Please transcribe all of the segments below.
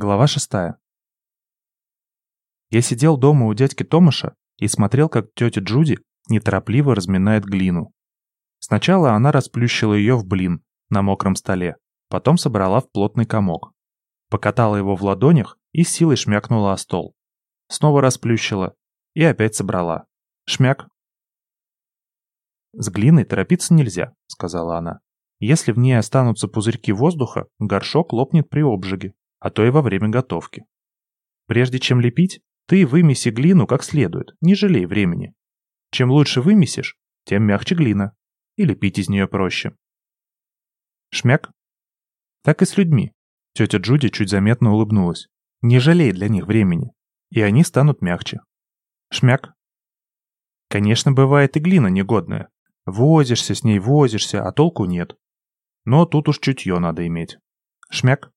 Глава шестая. Я сидел дома у дядьки Томаша и смотрел, как тетя Джуди неторопливо разминает глину. Сначала она расплющила ее в блин на мокром столе, потом собрала в плотный комок. Покатала его в ладонях и силой шмякнула о стол. Снова расплющила и опять собрала. Шмяк. «С глиной торопиться нельзя», — сказала она. «Если в ней останутся пузырьки воздуха, горшок лопнет при обжиге, а то и во время готовки. Прежде чем лепить, ты вымеси глину как следует, не жалей времени. Чем лучше вымесишь, тем мягче глина, и лепить из нее проще. Шмяк. Так и с людьми. Тетя Джуди чуть заметно улыбнулась. Не жалей для них времени, и они станут мягче. Шмяк. Конечно, бывает и глина негодная. Возишься с ней, возишься, а толку нет. Но тут уж чутье надо иметь. Шмяк.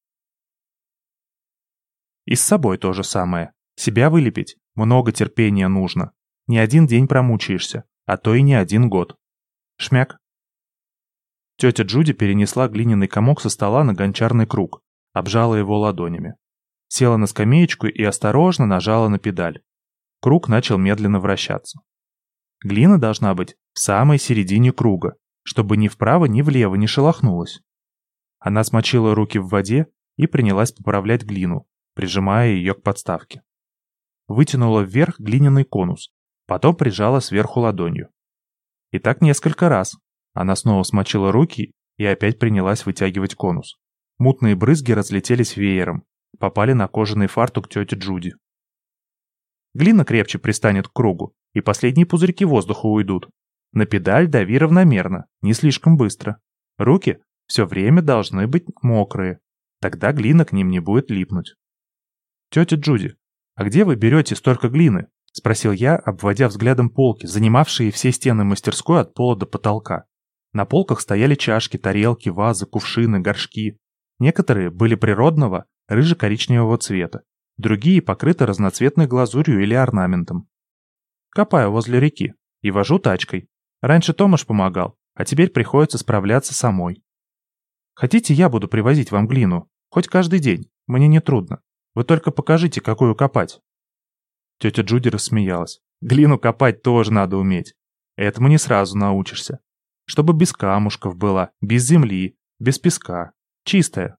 И с собой то же самое. Себя вылепить много терпения нужно. Не один день промучаешься, а то и не один год. Шмяк. Тетя Джуди перенесла глиняный комок со стола на гончарный круг, обжала его ладонями. Села на скамеечку и осторожно нажала на педаль. Круг начал медленно вращаться. Глина должна быть в самой середине круга, чтобы ни вправо, ни влево не шелохнулась. Она смочила руки в воде и принялась поправлять глину, прижимая ее к подставке. Вытянула вверх глиняный конус, потом прижала сверху ладонью. И так несколько раз. Она снова смочила руки и опять принялась вытягивать конус. Мутные брызги разлетелись веером, попали на кожаный фартук тети Джуди. Глина крепче пристанет к кругу, и последние пузырьки воздуха уйдут. На педаль дави равномерно, не слишком быстро. Руки все время должны быть мокрые, тогда глина к ним не будет липнуть. «Тетя Джуди, а где вы берете столько глины?» — спросил я, обводя взглядом полки, занимавшие все стены мастерской от пола до потолка. На полках стояли чашки, тарелки, вазы, кувшины, горшки. Некоторые были природного, рыже-коричневого цвета, другие покрыты разноцветной глазурью или орнаментом. Копаю возле реки и вожу тачкой. Раньше Томаш помогал, а теперь приходится справляться самой. Хотите, я буду привозить вам глину? Хоть каждый день, мне не трудно. Вы только покажите, какую копать». Тетя Джуди рассмеялась. «Глину копать тоже надо уметь. Этому не сразу научишься. Чтобы без камушков была, без земли, без песка. Чистая.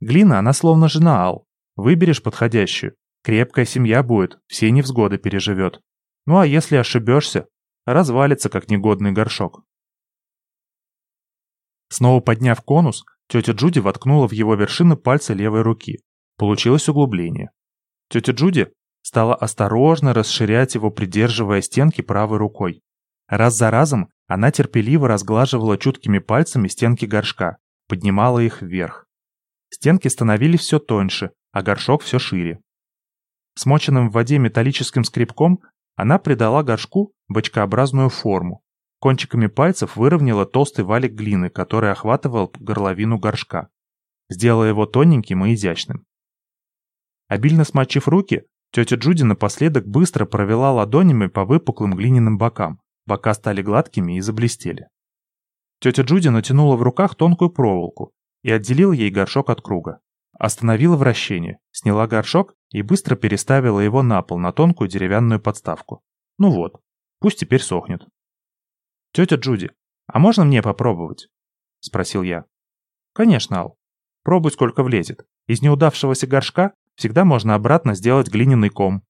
Глина, она словно жена Ал. Выберешь подходящую. Крепкая семья будет, все невзгоды переживет. Ну а если ошибешься, развалится, как негодный горшок. Снова подняв конус, тетя Джуди воткнула в его вершины пальцы левой руки. Получилось углубление. Тетя Джуди стала осторожно расширять его, придерживая стенки правой рукой. Раз за разом она терпеливо разглаживала чуткими пальцами стенки горшка, поднимала их вверх. Стенки становились все тоньше, а горшок все шире. Смоченным в воде металлическим скребком она придала горшку бочкообразную форму. Кончиками пальцев выровняла толстый валик глины, который охватывал горловину горшка. Сделала его тоненьким и изящным. Обильно смочив руки, тетя Джуди напоследок быстро провела ладонями по выпуклым глиняным бокам. Бока стали гладкими и заблестели. Тетя Джуди натянула в руках тонкую проволоку и отделила ей горшок от круга. Остановила вращение, сняла горшок и быстро переставила его на пол на тонкую деревянную подставку. Ну вот, пусть теперь сохнет. «Тетя Джуди, а можно мне попробовать?» — спросил я. «Конечно, Ал. Пробуй, сколько влезет. Из неудавшегося горшка Всегда можно обратно сделать глиняный ком.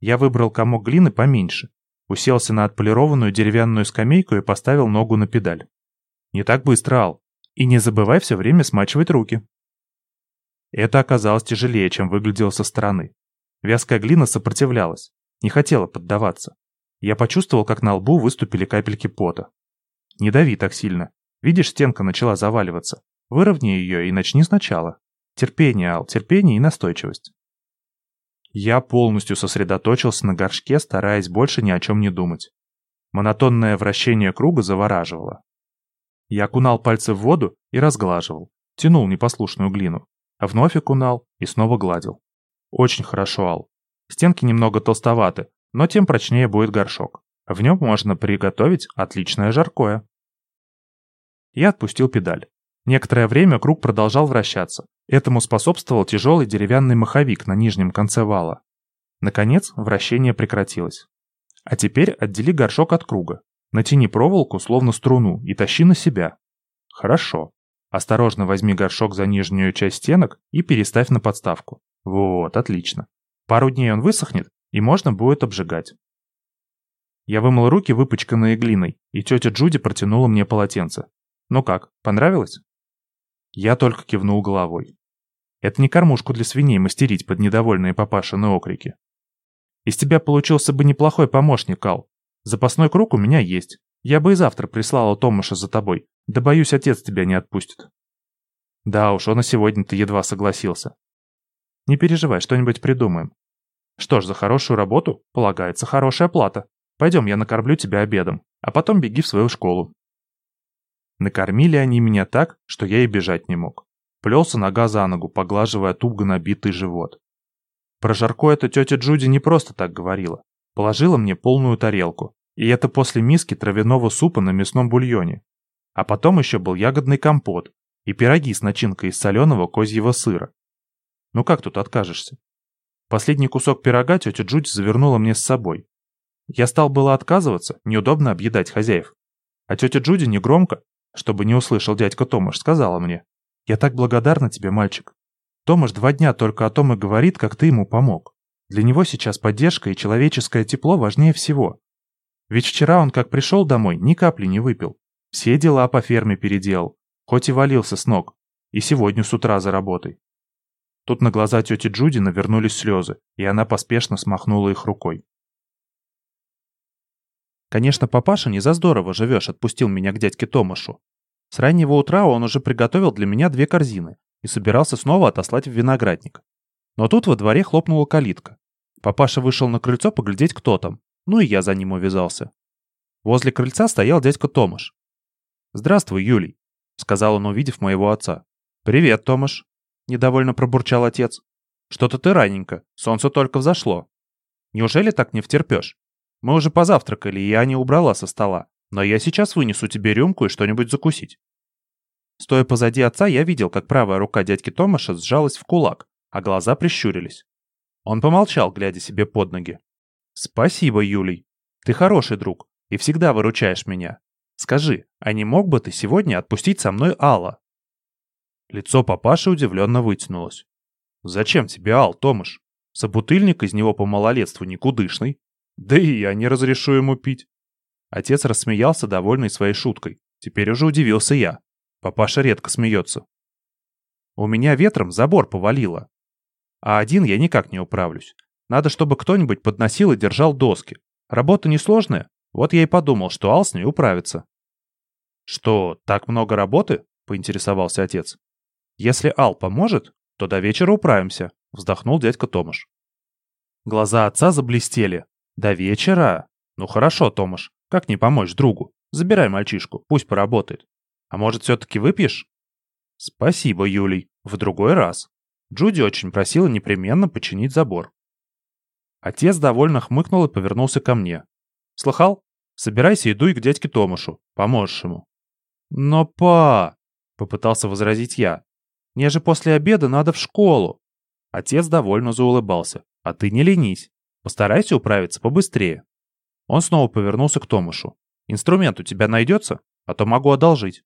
Я выбрал комок глины поменьше, уселся на отполированную деревянную скамейку и поставил ногу на педаль. Не так быстро, Ал. И не забывай все время смачивать руки. Это оказалось тяжелее, чем выглядело со стороны. Вязкая глина сопротивлялась, не хотела поддаваться. Я почувствовал, как на лбу выступили капельки пота. Не дави так сильно. Видишь, стенка начала заваливаться. Выровняй ее и начни сначала. Терпение, Ал, терпение и настойчивость. Я полностью сосредоточился на горшке, стараясь больше ни о чем не думать. Монотонное вращение круга завораживало. Я окунал пальцы в воду и разглаживал, тянул непослушную глину, а вновь окунал и снова гладил. Очень хорошо, Ал. Стенки немного толстоваты, но тем прочнее будет горшок. В нем можно приготовить отличное жаркое. Я отпустил педаль. Некоторое время круг продолжал вращаться, Этому способствовал тяжелый деревянный маховик на нижнем конце вала. Наконец, вращение прекратилось. А теперь отдели горшок от круга. Натяни проволоку, словно струну, и тащи на себя. Хорошо. Осторожно возьми горшок за нижнюю часть стенок и переставь на подставку. Вот, отлично. Пару дней он высохнет, и можно будет обжигать. Я вымыл руки, выпачканные глиной, и тетя Джуди протянула мне полотенце. Ну как, понравилось? Я только кивнул головой. Это не кормушку для свиней мастерить под недовольные папашины окрики. Из тебя получился бы неплохой помощник, Кал. Запасной круг у меня есть. Я бы и завтра прислала Томаша за тобой. Да боюсь, отец тебя не отпустит. Да уж, он и сегодня-то едва согласился. Не переживай, что-нибудь придумаем. Что ж, за хорошую работу полагается хорошая плата. Пойдем, я накормлю тебя обедом, а потом беги в свою школу. Накормили они меня так, что я и бежать не мог. Плелся нога за ногу, поглаживая туго набитый живот. Про жарко эта тетя Джуди не просто так говорила. Положила мне полную тарелку. И это после миски травяного супа на мясном бульоне. А потом еще был ягодный компот и пироги с начинкой из соленого козьего сыра. Ну как тут откажешься? Последний кусок пирога тетя Джуди завернула мне с собой. Я стал было отказываться, неудобно объедать хозяев. А тетя Джуди негромко, чтобы не услышал дядька Томаш, сказала мне. «Я так благодарна тебе, мальчик. Томаш два дня только о том и говорит, как ты ему помог. Для него сейчас поддержка и человеческое тепло важнее всего. Ведь вчера он как пришел домой, ни капли не выпил. Все дела по ферме переделал, хоть и валился с ног. И сегодня с утра за работой. Тут на глаза тети Джуди навернулись слезы, и она поспешно смахнула их рукой. Конечно, папаша не за здорово живешь, отпустил меня к дядьке Томашу. С раннего утра он уже приготовил для меня две корзины, и собирался снова отослать в виноградник. Но тут во дворе хлопнула калитка. Папаша вышел на крыльцо поглядеть, кто там. Ну и я за ним увязался. Возле крыльца стоял дядька Томаш. «Здравствуй, Юлий», — сказал он, увидев моего отца. «Привет, Томаш», — недовольно пробурчал отец. «Что-то ты раненько, солнце только взошло. Неужели так не втерпешь? Мы уже позавтракали, и я не убрала со стола, но я сейчас вынесу тебе рюмку и что-нибудь закусить». Стоя позади отца, я видел, как правая рука дядьки Томаша сжалась в кулак, а глаза прищурились. Он помолчал, глядя себе под ноги. «Спасибо, Юлий. Ты хороший друг и всегда выручаешь меня. Скажи, а не мог бы ты сегодня отпустить со мной Алла?» Лицо папаши удивленно вытянулось. «Зачем тебе Ал, Томаш? Собутыльник из него по малолетству никудышный. Да и я не разрешу ему пить». Отец рассмеялся, довольный своей шуткой. Теперь уже удивился я. Папаша редко смеется. У меня ветром забор повалило. А один я никак не управлюсь. Надо, чтобы кто-нибудь подносил и держал доски. Работа несложная. Вот я и подумал, что Ал с ней управится. «Что, так много работы?» — поинтересовался отец. «Если Ал поможет, то до вечера управимся», — вздохнул дядька Томаш. Глаза отца заблестели. «До вечера? Ну хорошо, Томаш, как не помочь другу? Забирай мальчишку, пусть поработает. А может, все-таки выпьешь? Спасибо, Юлий. В другой раз. Джуди очень просила непременно починить забор. Отец довольно хмыкнул и повернулся ко мне. Слыхал? Собирайся и дуй к дядьке Томашу. Поможешь ему. Но, па... Попытался возразить я. Мне же после обеда надо в школу. Отец довольно заулыбался. А ты не ленись. Постарайся управиться побыстрее. Он снова повернулся к Томашу. Инструмент у тебя найдется? А то могу одолжить.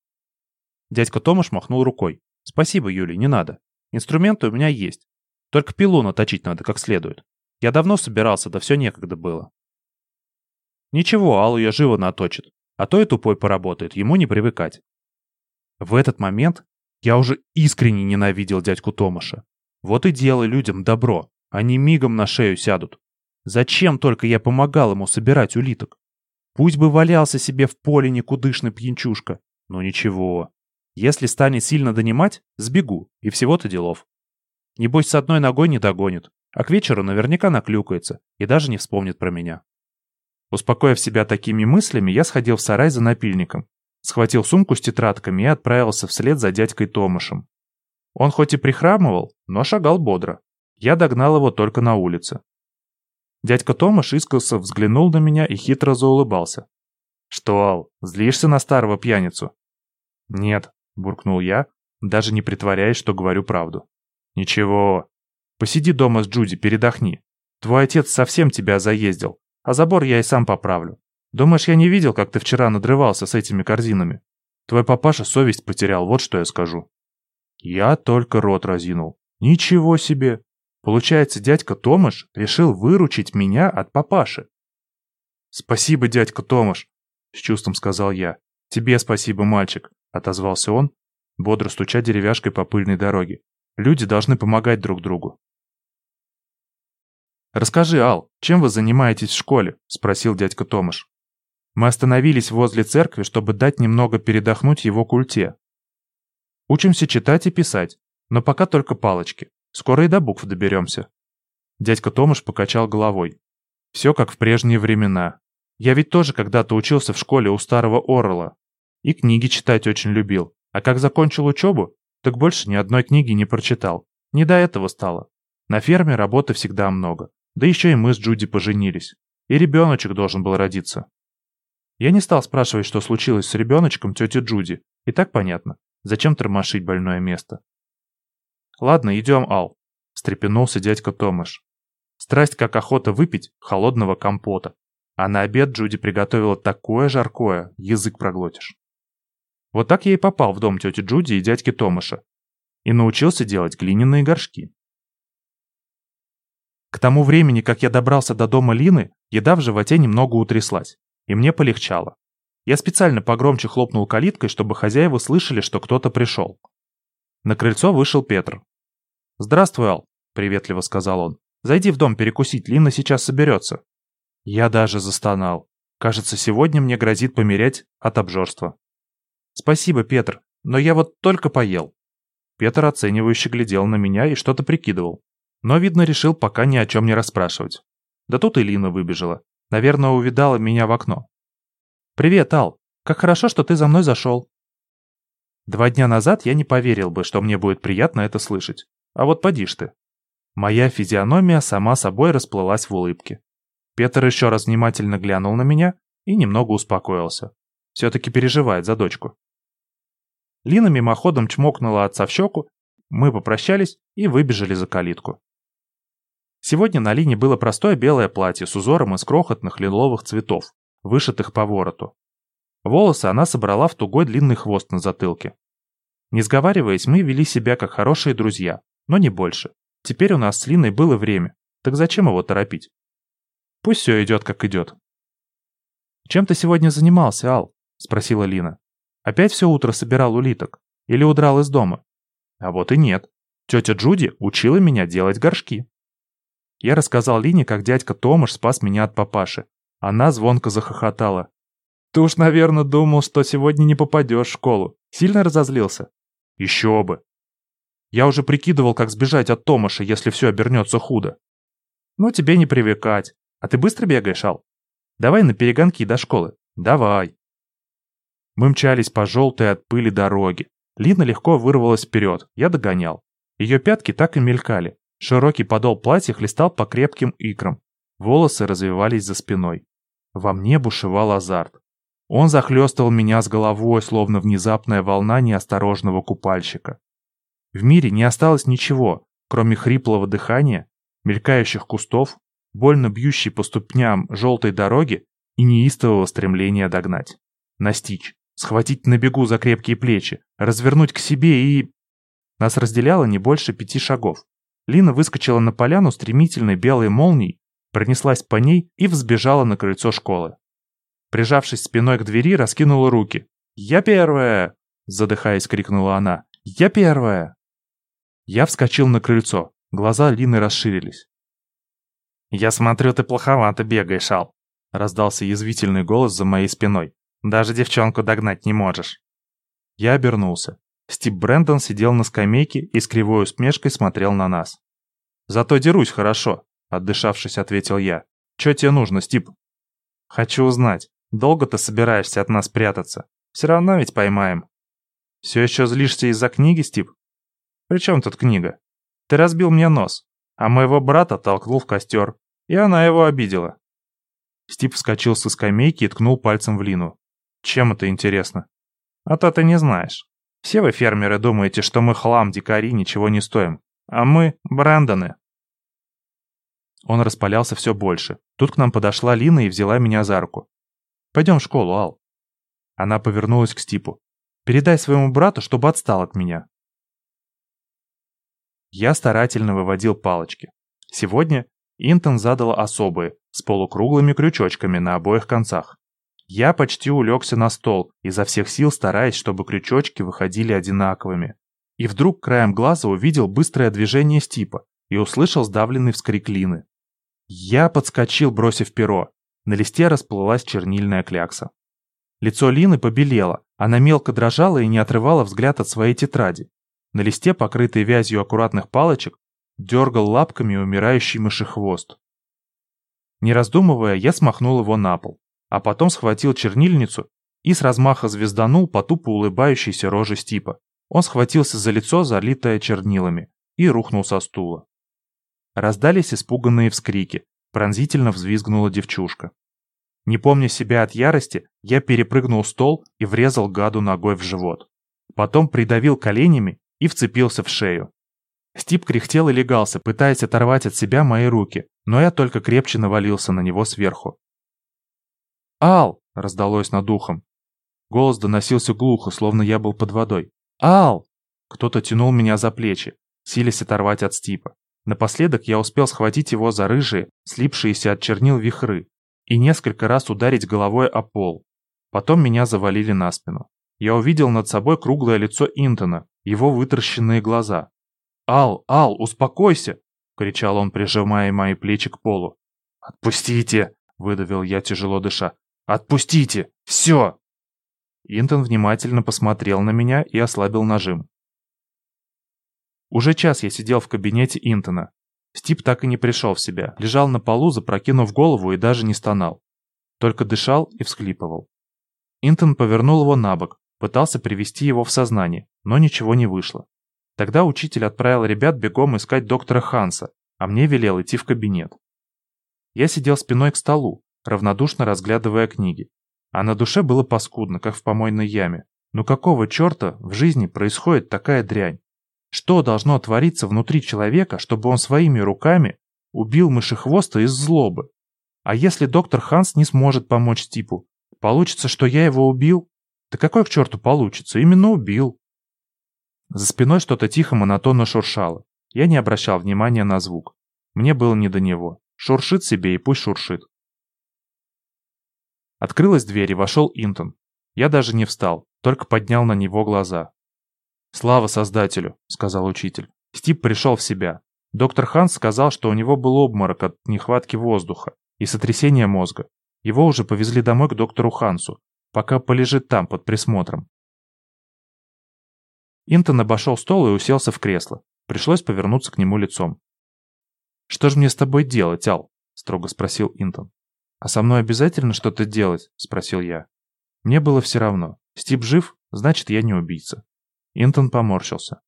Дядька Томаш махнул рукой. «Спасибо, Юлий, не надо. Инструменты у меня есть. Только пилу наточить надо как следует. Я давно собирался, да все некогда было». Ничего, Аллу я живо наточит. А то и тупой поработает, ему не привыкать. В этот момент я уже искренне ненавидел дядьку Томаша. Вот и делай людям добро, они мигом на шею сядут. Зачем только я помогал ему собирать улиток? Пусть бы валялся себе в поле никудышный пьянчушка, но ничего, если станет сильно донимать, сбегу, и всего-то делов. Небось, с одной ногой не догонит, а к вечеру наверняка наклюкается и даже не вспомнит про меня. Успокоив себя такими мыслями, я сходил в сарай за напильником, схватил сумку с тетрадками и отправился вслед за дядькой Томашем. Он хоть и прихрамывал, но шагал бодро. Я догнал его только на улице. Дядька Томаш искоса взглянул на меня и хитро заулыбался. «Что, Ал, злишься на старого пьяницу?» «Нет, буркнул я, даже не притворяясь, что говорю правду. «Ничего. Посиди дома с Джуди, передохни. Твой отец совсем тебя заездил, а забор я и сам поправлю. Думаешь, я не видел, как ты вчера надрывался с этими корзинами? Твой папаша совесть потерял, вот что я скажу». Я только рот разинул. «Ничего себе! Получается, дядька Томаш решил выручить меня от папаши». «Спасибо, дядька Томаш», — с чувством сказал я. «Тебе спасибо, мальчик», — отозвался он, бодро стуча деревяшкой по пыльной дороге. «Люди должны помогать друг другу». «Расскажи, Ал, чем вы занимаетесь в школе?» — спросил дядька Томаш. Мы остановились возле церкви, чтобы дать немного передохнуть его культе. Учимся читать и писать, но пока только палочки. Скоро и до букв доберемся. Дядька Томаш покачал головой. Все как в прежние времена. Я ведь тоже когда-то учился в школе у старого Орла. И книги читать очень любил. А как закончил учебу, так больше ни одной книги не прочитал. Не до этого стало. На ферме работы всегда много. Да еще и мы с Джуди поженились. И ребеночек должен был родиться. Я не стал спрашивать, что случилось с ребеночком тети Джуди. И так понятно. Зачем тормошить больное место? Ладно, идем, Ал. Встрепенулся дядька Томаш. Страсть как охота выпить холодного компота. А на обед Джуди приготовила такое жаркое, язык проглотишь. Вот так я и попал в дом тети Джуди и дядьки Томаша. И научился делать глиняные горшки. К тому времени, как я добрался до дома Лины, еда в животе немного утряслась, и мне полегчало. Я специально погромче хлопнул калиткой, чтобы хозяева слышали, что кто-то пришел. На крыльцо вышел Петр. «Здравствуй, Ал», — приветливо сказал он. «Зайди в дом перекусить, Лина сейчас соберется». Я даже застонал. Кажется, сегодня мне грозит помереть от обжорства. «Спасибо, Петр, но я вот только поел». Петр оценивающе глядел на меня и что-то прикидывал. Но, видно, решил пока ни о чем не расспрашивать. Да тут и Лина выбежала. Наверное, увидала меня в окно. «Привет, Ал. Как хорошо, что ты за мной зашел». Два дня назад я не поверил бы, что мне будет приятно это слышать. А вот поди ж ты. Моя физиономия сама собой расплылась в улыбке. Петр еще раз внимательно глянул на меня и немного успокоился. Все-таки переживает за дочку. Лина мимоходом чмокнула отца в щеку, мы попрощались и выбежали за калитку. Сегодня на Лине было простое белое платье с узором из крохотных лиловых цветов, вышитых по вороту. Волосы она собрала в тугой длинный хвост на затылке. Не сговариваясь, мы вели себя как хорошие друзья, но не больше. Теперь у нас с Линой было время, так зачем его торопить? Пусть все идет, как идет. «Чем ты сегодня занимался, Ал?» — спросила Лина. «Опять все утро собирал улиток? Или удрал из дома?» А вот и нет. Тетя Джуди учила меня делать горшки. Я рассказал Лине, как дядька Томаш спас меня от папаши. Она звонко захохотала. «Ты уж, наверное, думал, что сегодня не попадешь в школу. Сильно разозлился?» «Еще бы!» Я уже прикидывал, как сбежать от Томаша, если все обернется худо. «Ну, тебе не привыкать. А ты быстро бегаешь, Ал? Давай на перегонки до школы. Давай!» Мы мчались по желтой от пыли дороге. Лина легко вырвалась вперед, я догонял. Ее пятки так и мелькали. Широкий подол платья хлестал по крепким икрам. Волосы развивались за спиной. Во мне бушевал азарт. Он захлестывал меня с головой, словно внезапная волна неосторожного купальщика. В мире не осталось ничего, кроме хриплого дыхания, мелькающих кустов, больно бьющей по ступням желтой дороги и неистового стремления догнать. Настичь схватить на бегу за крепкие плечи, развернуть к себе и... Нас разделяло не больше пяти шагов. Лина выскочила на поляну стремительной белой молнией, пронеслась по ней и взбежала на крыльцо школы. Прижавшись спиной к двери, раскинула руки. «Я первая!» – задыхаясь, крикнула она. «Я первая!» Я вскочил на крыльцо. Глаза Лины расширились. «Я смотрю, ты плоховато бегаешь, Ал!» – раздался язвительный голос за моей спиной. Даже девчонку догнать не можешь». Я обернулся. Стив Брэндон сидел на скамейке и с кривой усмешкой смотрел на нас. «Зато дерусь хорошо», — отдышавшись, ответил я. «Чё тебе нужно, Стив?» «Хочу узнать, долго ты собираешься от нас прятаться? Все равно ведь поймаем». «Все еще злишься из-за книги, Стив?» «При чем тут книга? Ты разбил мне нос, а моего брата толкнул в костер, и она его обидела». Стив вскочил со скамейки и ткнул пальцем в Лину. Чем это интересно? А то ты не знаешь. Все вы, фермеры, думаете, что мы хлам, дикари, ничего не стоим. А мы — Брэндоны. Он распалялся все больше. Тут к нам подошла Лина и взяла меня за руку. «Пойдем в школу, Ал». Она повернулась к Стипу. «Передай своему брату, чтобы отстал от меня». Я старательно выводил палочки. Сегодня Интон задала особые, с полукруглыми крючочками на обоих концах. Я почти улегся на стол, изо всех сил стараясь, чтобы крючочки выходили одинаковыми. И вдруг краем глаза увидел быстрое движение Стипа и услышал сдавленный вскрик Лины. Я подскочил, бросив перо. На листе расплылась чернильная клякса. Лицо Лины побелело, она мелко дрожала и не отрывала взгляд от своей тетради. На листе, покрытой вязью аккуратных палочек, дергал лапками умирающий мышехвост. Не раздумывая, я смахнул его на пол, а потом схватил чернильницу и с размаха звезданул по тупо улыбающейся роже Стипа. Он схватился за лицо, залитое чернилами, и рухнул со стула. Раздались испуганные вскрики, пронзительно взвизгнула девчушка. Не помня себя от ярости, я перепрыгнул стол и врезал гаду ногой в живот. Потом придавил коленями и вцепился в шею. Стип кряхтел и легался, пытаясь оторвать от себя мои руки, но я только крепче навалился на него сверху. «Ал!» — раздалось над ухом. Голос доносился глухо, словно я был под водой. «Ал!» Кто-то тянул меня за плечи, силясь оторвать от Стипа. Напоследок я успел схватить его за рыжие, слипшиеся от чернил вихры, и несколько раз ударить головой о пол. Потом меня завалили на спину. Я увидел над собой круглое лицо Интона, его вытаращенные глаза. «Ал, Ал, успокойся!» — кричал он, прижимая мои плечи к полу. «Отпустите!» — выдавил я, тяжело дыша. «Отпустите! Все!» Интон внимательно посмотрел на меня и ослабил нажим. Уже час я сидел в кабинете Интона. Стип так и не пришел в себя, лежал на полу, запрокинув голову и даже не стонал. Только дышал и всхлипывал. Интон повернул его на бок, пытался привести его в сознание, но ничего не вышло. Тогда учитель отправил ребят бегом искать доктора Ханса, а мне велел идти в кабинет. Я сидел спиной к столу, равнодушно разглядывая книги. А на душе было паскудно, как в помойной яме. Ну какого черта в жизни происходит такая дрянь? Что должно твориться внутри человека, чтобы он своими руками убил мышехвоста из злобы? А если доктор Ханс не сможет помочь Стипу? Получится, что я его убил? Да какой к черту получится? Именно убил. За спиной что-то тихо монотонно шуршало. Я не обращал внимания на звук. Мне было не до него. Шуршит себе и пусть шуршит. Открылась дверь и вошел Интон. Я даже не встал, только поднял на него глаза. «Слава Создателю», — сказал учитель. Стип пришел в себя. Доктор Ханс сказал, что у него был обморок от нехватки воздуха и сотрясения мозга. Его уже повезли домой к доктору Хансу, пока полежит там под присмотром. Интон обошел стол и уселся в кресло. Пришлось повернуться к нему лицом. «Что же мне с тобой делать, Ал?» — строго спросил Интон. «А со мной обязательно что-то делать?» — спросил я. Мне было все равно. Стип жив, значит, я не убийца. Интон поморщился.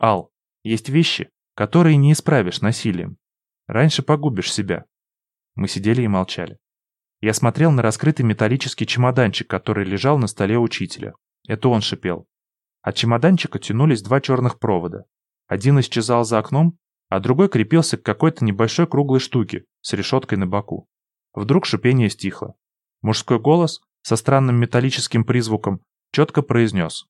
«Ал, есть вещи, которые не исправишь насилием. Раньше погубишь себя». Мы сидели и молчали. Я смотрел на раскрытый металлический чемоданчик, который лежал на столе учителя. Это он шипел. От чемоданчика тянулись два черных провода. Один исчезал за окном, а другой крепился к какой-то небольшой круглой штуке с решеткой на боку. Вдруг шипение стихло. Мужской голос со странным металлическим призвуком четко произнес.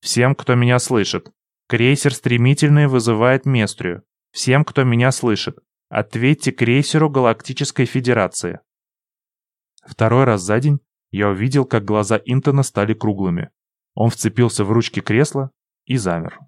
Всем, кто меня слышит. Крейсер стремительный вызывает Местрию. Всем, кто меня слышит. Ответьте крейсеру Галактической Федерации. Второй раз за день я увидел, как глаза Интона стали круглыми. Он вцепился в ручки кресла и замер.